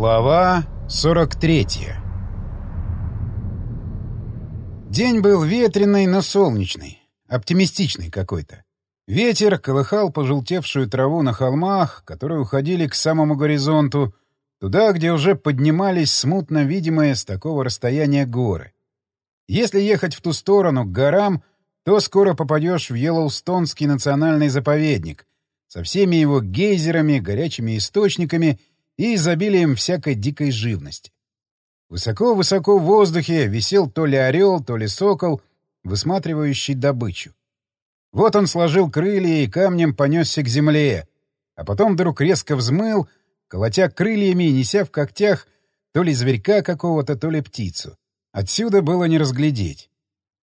Глава 43 День был ветреный, но солнечный, оптимистичный какой-то. Ветер колыхал пожелтевшую траву на холмах, которые уходили к самому горизонту, туда, где уже поднимались смутно видимые с такого расстояния горы. Если ехать в ту сторону, к горам, то скоро попадешь в Йеллоустонский национальный заповедник со всеми его гейзерами, горячими источниками и изобилием всякой дикой живности. Высоко-высоко в воздухе висел то ли орел, то ли сокол, высматривающий добычу. Вот он сложил крылья и камнем понесся к земле, а потом вдруг резко взмыл, колотя крыльями и неся в когтях то ли зверька какого-то, то ли птицу. Отсюда было не разглядеть.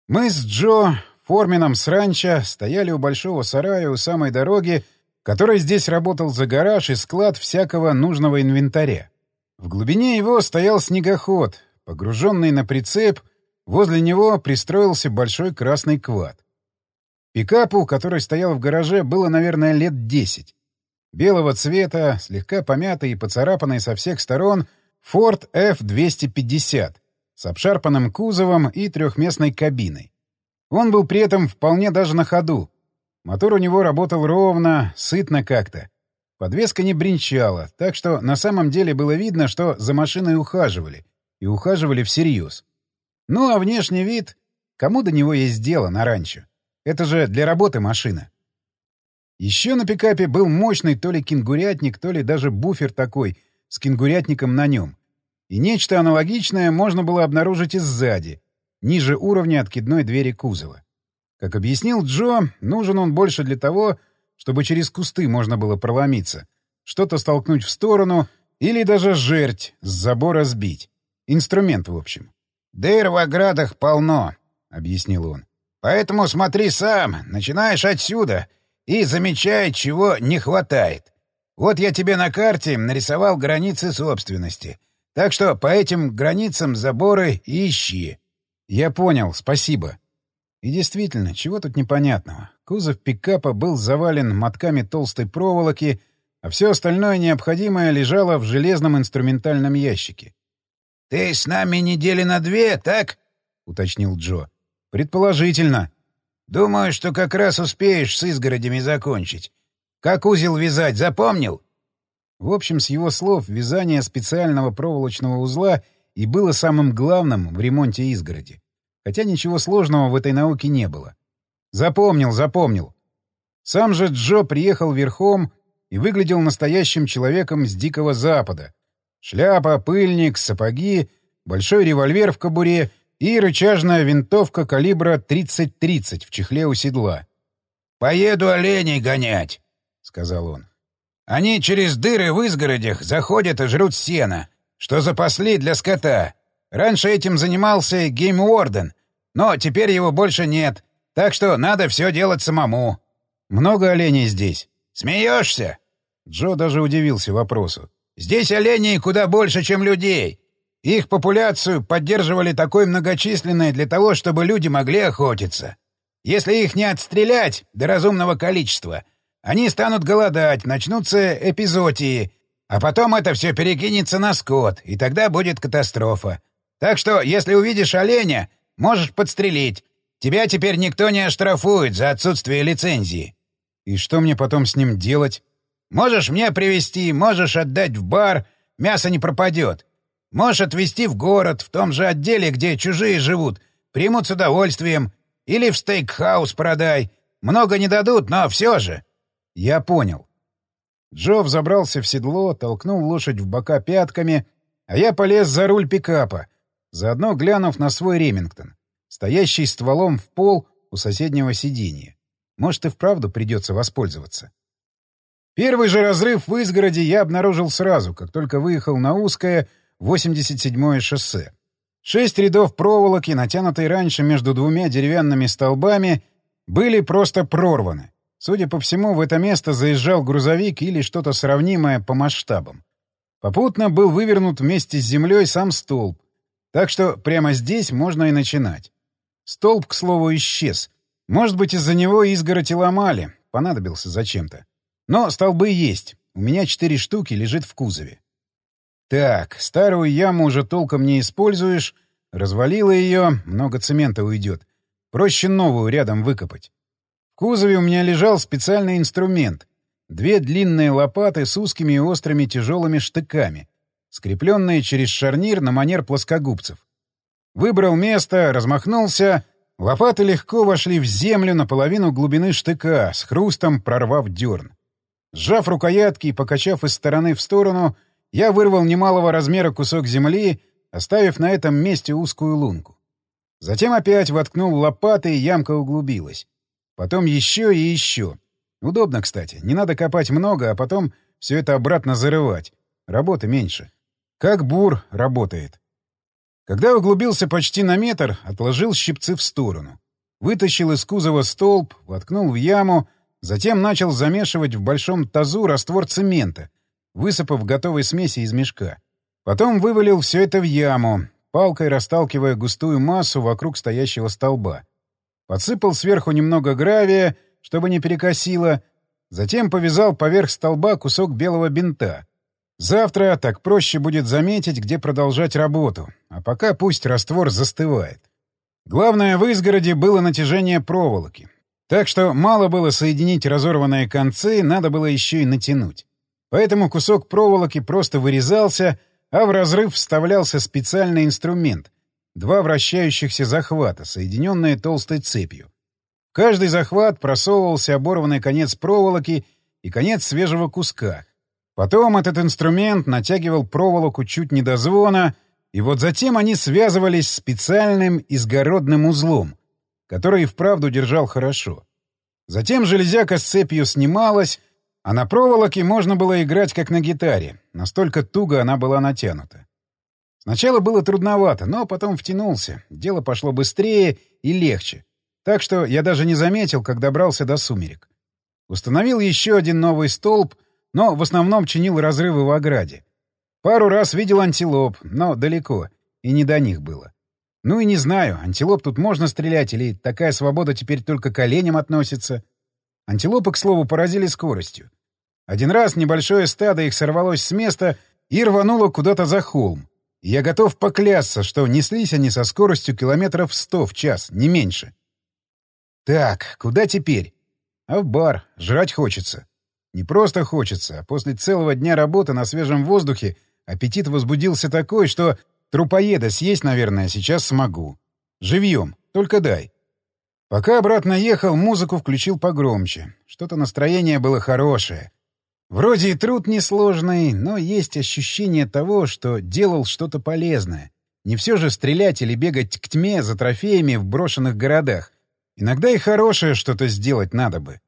Мы с Джо, Формином с ранчо, стояли у большого сарая у самой дороги, который здесь работал за гараж и склад всякого нужного инвентаря. В глубине его стоял снегоход, погруженный на прицеп, возле него пристроился большой красный квад. Пикапу, который стоял в гараже, было, наверное, лет десять. Белого цвета, слегка помятый и поцарапанный со всех сторон, Ford F-250 с обшарпанным кузовом и трехместной кабиной. Он был при этом вполне даже на ходу, Мотор у него работал ровно, сытно как-то. Подвеска не бренчала, так что на самом деле было видно, что за машиной ухаживали. И ухаживали всерьез. Ну а внешний вид... Кому до него есть дело на ранчо? Это же для работы машина. Еще на пикапе был мощный то ли кенгурятник, то ли даже буфер такой, с кенгурятником на нем. И нечто аналогичное можно было обнаружить и сзади, ниже уровня откидной двери кузова. Как объяснил Джо, нужен он больше для того, чтобы через кусты можно было проломиться, что-то столкнуть в сторону или даже жерть с забора сбить. Инструмент, в общем. «Дыр в оградах полно», — объяснил он. «Поэтому смотри сам, начинаешь отсюда и замечай, чего не хватает. Вот я тебе на карте нарисовал границы собственности, так что по этим границам заборы ищи». «Я понял, спасибо», и действительно, чего тут непонятного? Кузов пикапа был завален мотками толстой проволоки, а все остальное необходимое лежало в железном инструментальном ящике. — Ты с нами недели на две, так? — уточнил Джо. — Предположительно. — Думаю, что как раз успеешь с изгородями закончить. Как узел вязать, запомнил? В общем, с его слов, вязание специального проволочного узла и было самым главным в ремонте изгороди хотя ничего сложного в этой науке не было. Запомнил, запомнил. Сам же Джо приехал верхом и выглядел настоящим человеком с Дикого Запада. Шляпа, пыльник, сапоги, большой револьвер в кобуре и рычажная винтовка калибра 30-30 в чехле у седла. «Поеду оленей гонять», — сказал он. «Они через дыры в изгородях заходят и жрут сено, что запасли для скота. Раньше этим занимался Гейм Уорден, но теперь его больше нет, так что надо все делать самому. Много оленей здесь. Смеешься? Джо даже удивился вопросу. Здесь оленей куда больше, чем людей. Их популяцию поддерживали такой многочисленной для того, чтобы люди могли охотиться. Если их не отстрелять до разумного количества, они станут голодать, начнутся эпизотии, а потом это все перекинется на скот, и тогда будет катастрофа. Так что, если увидишь оленя, можешь подстрелить. Тебя теперь никто не оштрафует за отсутствие лицензии. И что мне потом с ним делать? Можешь мне привезти, можешь отдать в бар, мясо не пропадет. Можешь отвезти в город, в том же отделе, где чужие живут, примут с удовольствием. Или в стейкхаус продай. Много не дадут, но все же. Я понял. Джо взобрался в седло, толкнул лошадь в бока пятками, а я полез за руль пикапа — заодно глянув на свой Ремингтон, стоящий стволом в пол у соседнего сиденья. Может, и вправду придется воспользоваться. Первый же разрыв в изгороде я обнаружил сразу, как только выехал на узкое 87-е шоссе. Шесть рядов проволоки, натянутой раньше между двумя деревянными столбами, были просто прорваны. Судя по всему, в это место заезжал грузовик или что-то сравнимое по масштабам. Попутно был вывернут вместе с землей сам столб, так что прямо здесь можно и начинать. Столб, к слову, исчез. Может быть, из-за него изгородь и ломали. Понадобился зачем-то. Но столбы есть. У меня четыре штуки лежит в кузове. Так, старую яму уже толком не используешь, развалила ее, много цемента уйдет. Проще новую рядом выкопать. В кузове у меня лежал специальный инструмент. Две длинные лопаты с узкими и острыми тяжелыми штыками, скрепленные через шарнир на манер плоскогубцев. Выбрал место, размахнулся. Лопаты легко вошли в землю наполовину глубины штыка, с хрустом прорвав дерн. Сжав рукоятки и покачав из стороны в сторону, я вырвал немалого размера кусок земли, оставив на этом месте узкую лунку. Затем опять воткнул лопаты, и ямка углубилась. Потом еще и еще. Удобно, кстати. Не надо копать много, а потом все это обратно зарывать. Работы меньше. Как бур работает. Когда углубился почти на метр, отложил щипцы в сторону. Вытащил из кузова столб, воткнул в яму, затем начал замешивать в большом тазу раствор цемента, высыпав готовой смеси из мешка. Потом вывалил все это в яму, палкой расталкивая густую массу вокруг стоящего столба. Подсыпал сверху немного гравия, чтобы не перекосило, затем повязал поверх столба кусок белого бинта — Завтра так проще будет заметить, где продолжать работу, а пока пусть раствор застывает. Главное в изгороде было натяжение проволоки. Так что мало было соединить разорванные концы, надо было еще и натянуть. Поэтому кусок проволоки просто вырезался, а в разрыв вставлялся специальный инструмент — два вращающихся захвата, соединенные толстой цепью. Каждый захват просовывался оборванный конец проволоки и конец свежего куска — Потом этот инструмент натягивал проволоку чуть не до звона, и вот затем они связывались специальным изгородным узлом, который и вправду держал хорошо. Затем железяка с цепью снималась, а на проволоке можно было играть как на гитаре, настолько туго она была натянута. Сначала было трудновато, но потом втянулся, дело пошло быстрее и легче, так что я даже не заметил, как добрался до сумерек. Установил еще один новый столб — но в основном чинил разрывы в ограде. Пару раз видел антилоп, но далеко, и не до них было. Ну и не знаю, антилоп тут можно стрелять или такая свобода теперь только к оленям относится. Антилопы, к слову, поразили скоростью. Один раз небольшое стадо их сорвалось с места и рвануло куда-то за холм. Я готов поклясться, что неслись они со скоростью километров сто в час, не меньше. Так, куда теперь? А в бар. Жрать хочется. Не просто хочется, а после целого дня работы на свежем воздухе аппетит возбудился такой, что трупоеда съесть, наверное, сейчас смогу. Живьем, только дай. Пока обратно ехал, музыку включил погромче. Что-то настроение было хорошее. Вроде и труд несложный, но есть ощущение того, что делал что-то полезное. Не все же стрелять или бегать к тьме за трофеями в брошенных городах. Иногда и хорошее что-то сделать надо бы.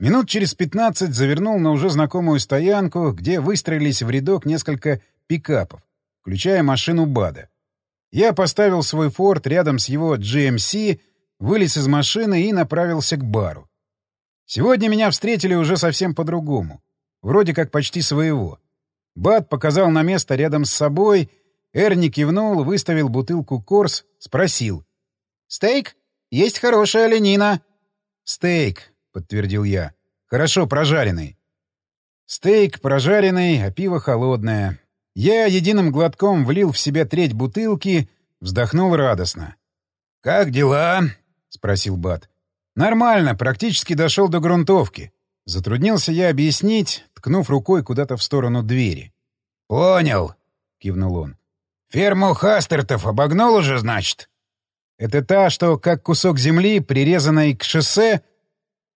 Минут через пятнадцать завернул на уже знакомую стоянку, где выстроились в рядок несколько пикапов, включая машину Бада. Я поставил свой форт рядом с его GMC, вылез из машины и направился к бару. Сегодня меня встретили уже совсем по-другому. Вроде как почти своего. Бад показал на место рядом с собой, Эрни кивнул, выставил бутылку Корс, спросил. «Стейк? Есть хорошая оленина». «Стейк», подтвердил я. «Хорошо, прожаренный». Стейк прожаренный, а пиво холодное. Я единым глотком влил в себя треть бутылки, вздохнул радостно. «Как дела?» — спросил Бат. «Нормально, практически дошел до грунтовки». Затруднился я объяснить, ткнув рукой куда-то в сторону двери. «Понял», — кивнул он. «Ферму Хастертов обогнул уже, значит?» «Это та, что как кусок земли, прирезанной к шоссе,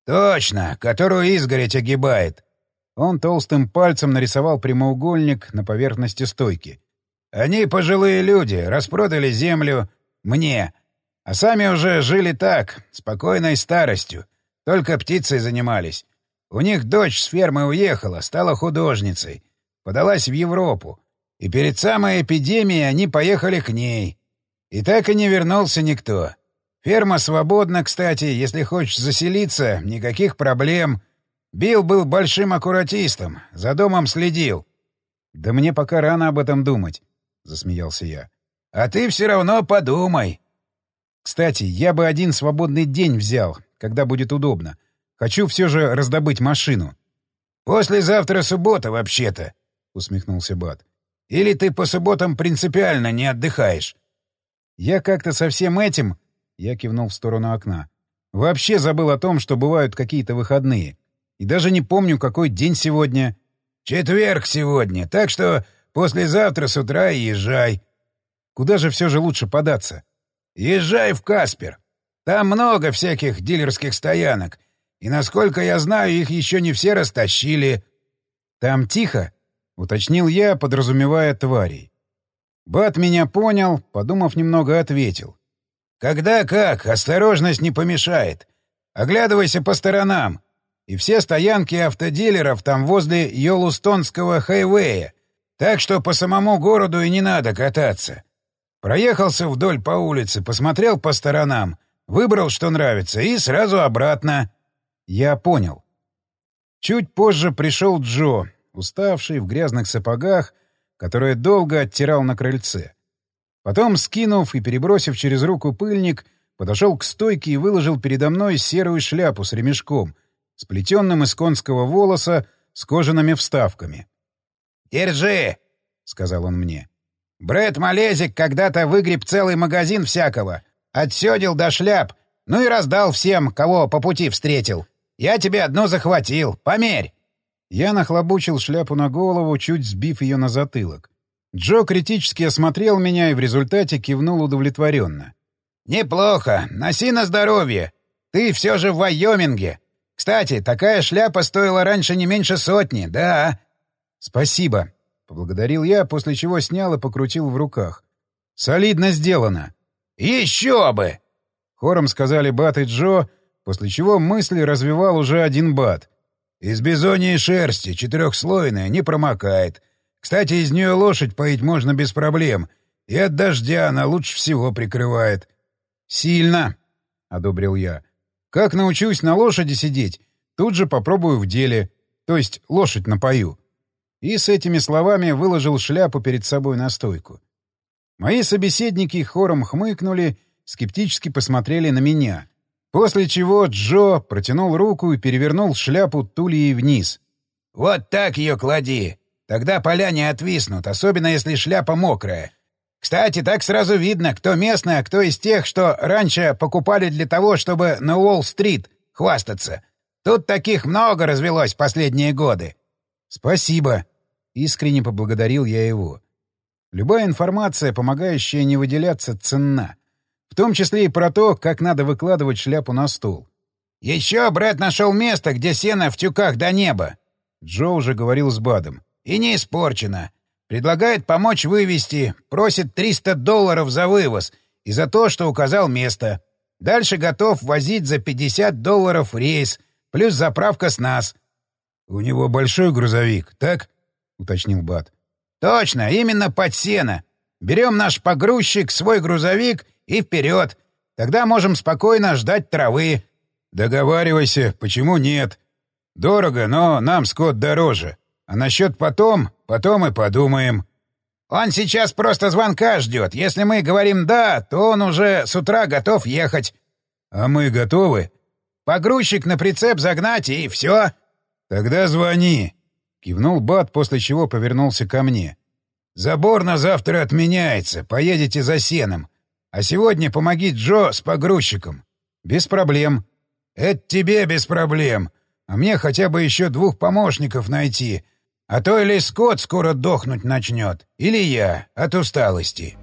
«Точно, которую изгородь огибает». Он толстым пальцем нарисовал прямоугольник на поверхности стойки. «Они пожилые люди, распродали землю мне, а сами уже жили так, спокойной старостью, только птицей занимались. У них дочь с фермы уехала, стала художницей, подалась в Европу, и перед самой эпидемией они поехали к ней. И так и не вернулся никто. Ферма свободна, кстати, если хочешь заселиться, никаких проблем. Билл был большим аккуратистом, за домом следил. — Да мне пока рано об этом думать, — засмеялся я. — А ты все равно подумай. Кстати, я бы один свободный день взял, когда будет удобно. Хочу все же раздобыть машину. — Послезавтра суббота, вообще-то, — усмехнулся Бат. Или ты по субботам принципиально не отдыхаешь?» «Я как-то со всем этим...» — я кивнул в сторону окна. «Вообще забыл о том, что бывают какие-то выходные. И даже не помню, какой день сегодня». «Четверг сегодня, так что послезавтра с утра езжай». «Куда же все же лучше податься?» «Езжай в Каспер. Там много всяких дилерских стоянок, и, насколько я знаю, их еще не все растащили». «Там тихо?» — уточнил я, подразумевая тварей. Бат меня понял, подумав немного, ответил. «Когда как, осторожность не помешает. Оглядывайся по сторонам. И все стоянки автодилеров там возле Йолустонского хайвея, так что по самому городу и не надо кататься. Проехался вдоль по улице, посмотрел по сторонам, выбрал, что нравится, и сразу обратно». Я понял. Чуть позже пришел Джо, уставший, в грязных сапогах, которые долго оттирал на крыльце. Потом, скинув и перебросив через руку пыльник, подошел к стойке и выложил передо мной серую шляпу с ремешком, сплетенным из конского волоса с кожаными вставками. «Держи!» — сказал он мне. «Брэд Малезик когда-то выгреб целый магазин всякого, отсёдил до шляп, ну и раздал всем, кого по пути встретил. Я тебе одну захватил, померь!» Я нахлобучил шляпу на голову, чуть сбив ее на затылок. Джо критически осмотрел меня и в результате кивнул удовлетворенно. «Неплохо. Носи на здоровье. Ты все же в Вайоминге. Кстати, такая шляпа стоила раньше не меньше сотни, да?» «Спасибо», — поблагодарил я, после чего снял и покрутил в руках. «Солидно сделано». «Еще бы!» — хором сказали Бат и Джо, после чего мысли развивал уже один Бат — из бизоньей шерсти, четырехслойная, не промокает. Кстати, из нее лошадь поить можно без проблем. И от дождя она лучше всего прикрывает. «Сильно!» — одобрил я. «Как научусь на лошади сидеть, тут же попробую в деле. То есть лошадь напою». И с этими словами выложил шляпу перед собой на стойку. Мои собеседники хором хмыкнули, скептически посмотрели на меня. После чего Джо протянул руку и перевернул шляпу тулей вниз. «Вот так ее клади. Тогда поля не отвиснут, особенно если шляпа мокрая. Кстати, так сразу видно, кто местный, а кто из тех, что раньше покупали для того, чтобы на Уолл-стрит хвастаться. Тут таких много развелось последние годы». «Спасибо», — искренне поблагодарил я его. Любая информация, помогающая не выделяться, ценна. В том числе и про то, как надо выкладывать шляпу на стол. «Еще Брэд нашел место, где сено в тюках до неба!» Джо уже говорил с Бадом. «И не испорчено. Предлагает помочь вывести, просит 300 долларов за вывоз и за то, что указал место. Дальше готов возить за 50 долларов рейс, плюс заправка с нас». «У него большой грузовик, так?» — уточнил Бад. «Точно, именно под сено. Берем наш погрузчик, свой грузовик — и вперед! Тогда можем спокойно ждать травы. Договаривайся, почему нет? Дорого, но нам скот дороже. А насчет потом, потом и подумаем. Он сейчас просто звонка ждет. Если мы говорим «да», то он уже с утра готов ехать. А мы готовы? Погрузчик на прицеп загнать и все. Тогда звони. Кивнул Бат, после чего повернулся ко мне. Забор на завтра отменяется. Поедете за сеном. А сегодня помоги Джо с погрузчиком. Без проблем. Это тебе без проблем. А мне хотя бы еще двух помощников найти. А то или Скотт скоро дохнуть начнет, или я от усталости.